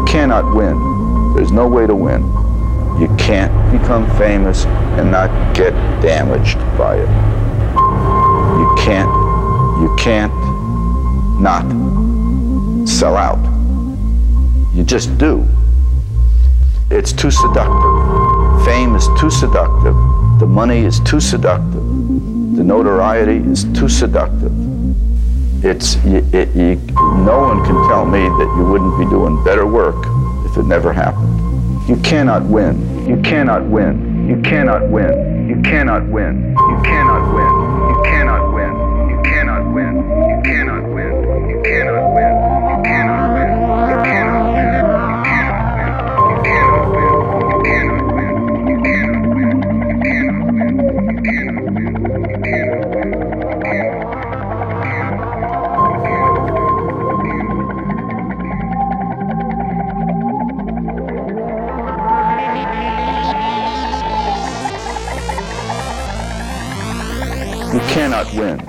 You cannot win. There's no way to win. You can't become famous and not get damaged by it. You can't, you can't not sell out. You just do. It's too seductive. Fame is too seductive. The money is too seductive. The notoriety is too seductive. It's, it, it, you, no one can tell me that you wouldn't be doing better work if it never happened. You cannot win. You cannot win. You cannot win. You cannot win. You cannot win. You cannot win. You cannot win. You cannot win. You cannot win.